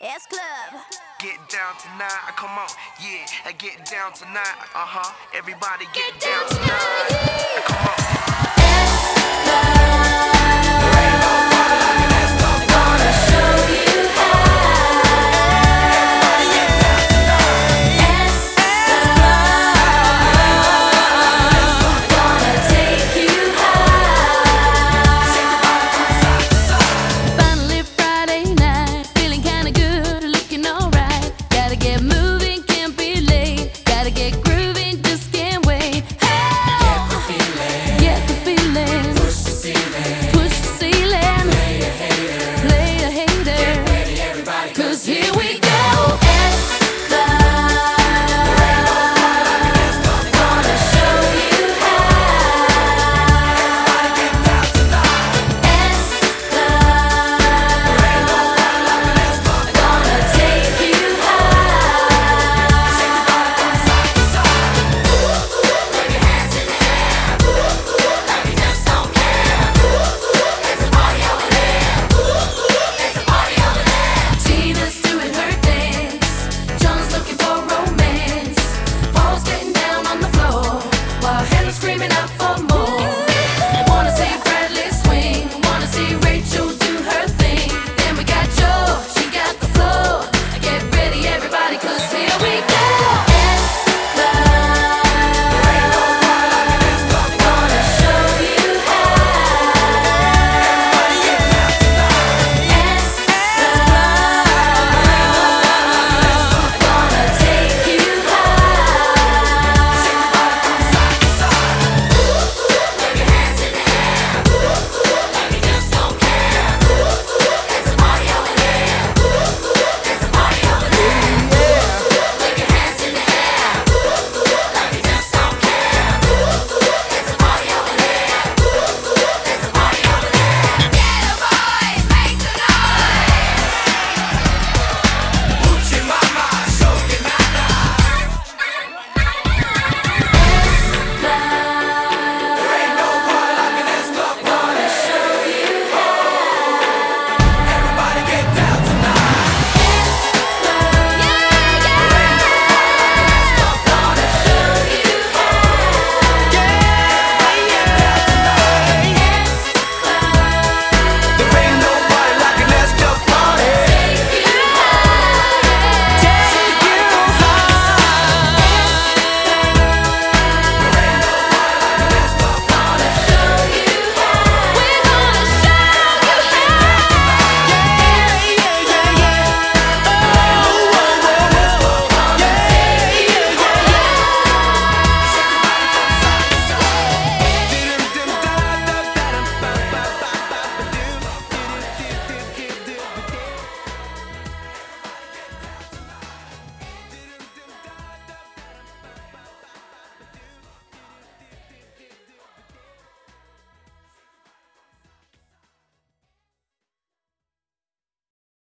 S Club. Get down tonight, uh, come on, yeah. I Get down tonight, uh huh. Everybody get, down, tonight. Uh, come on.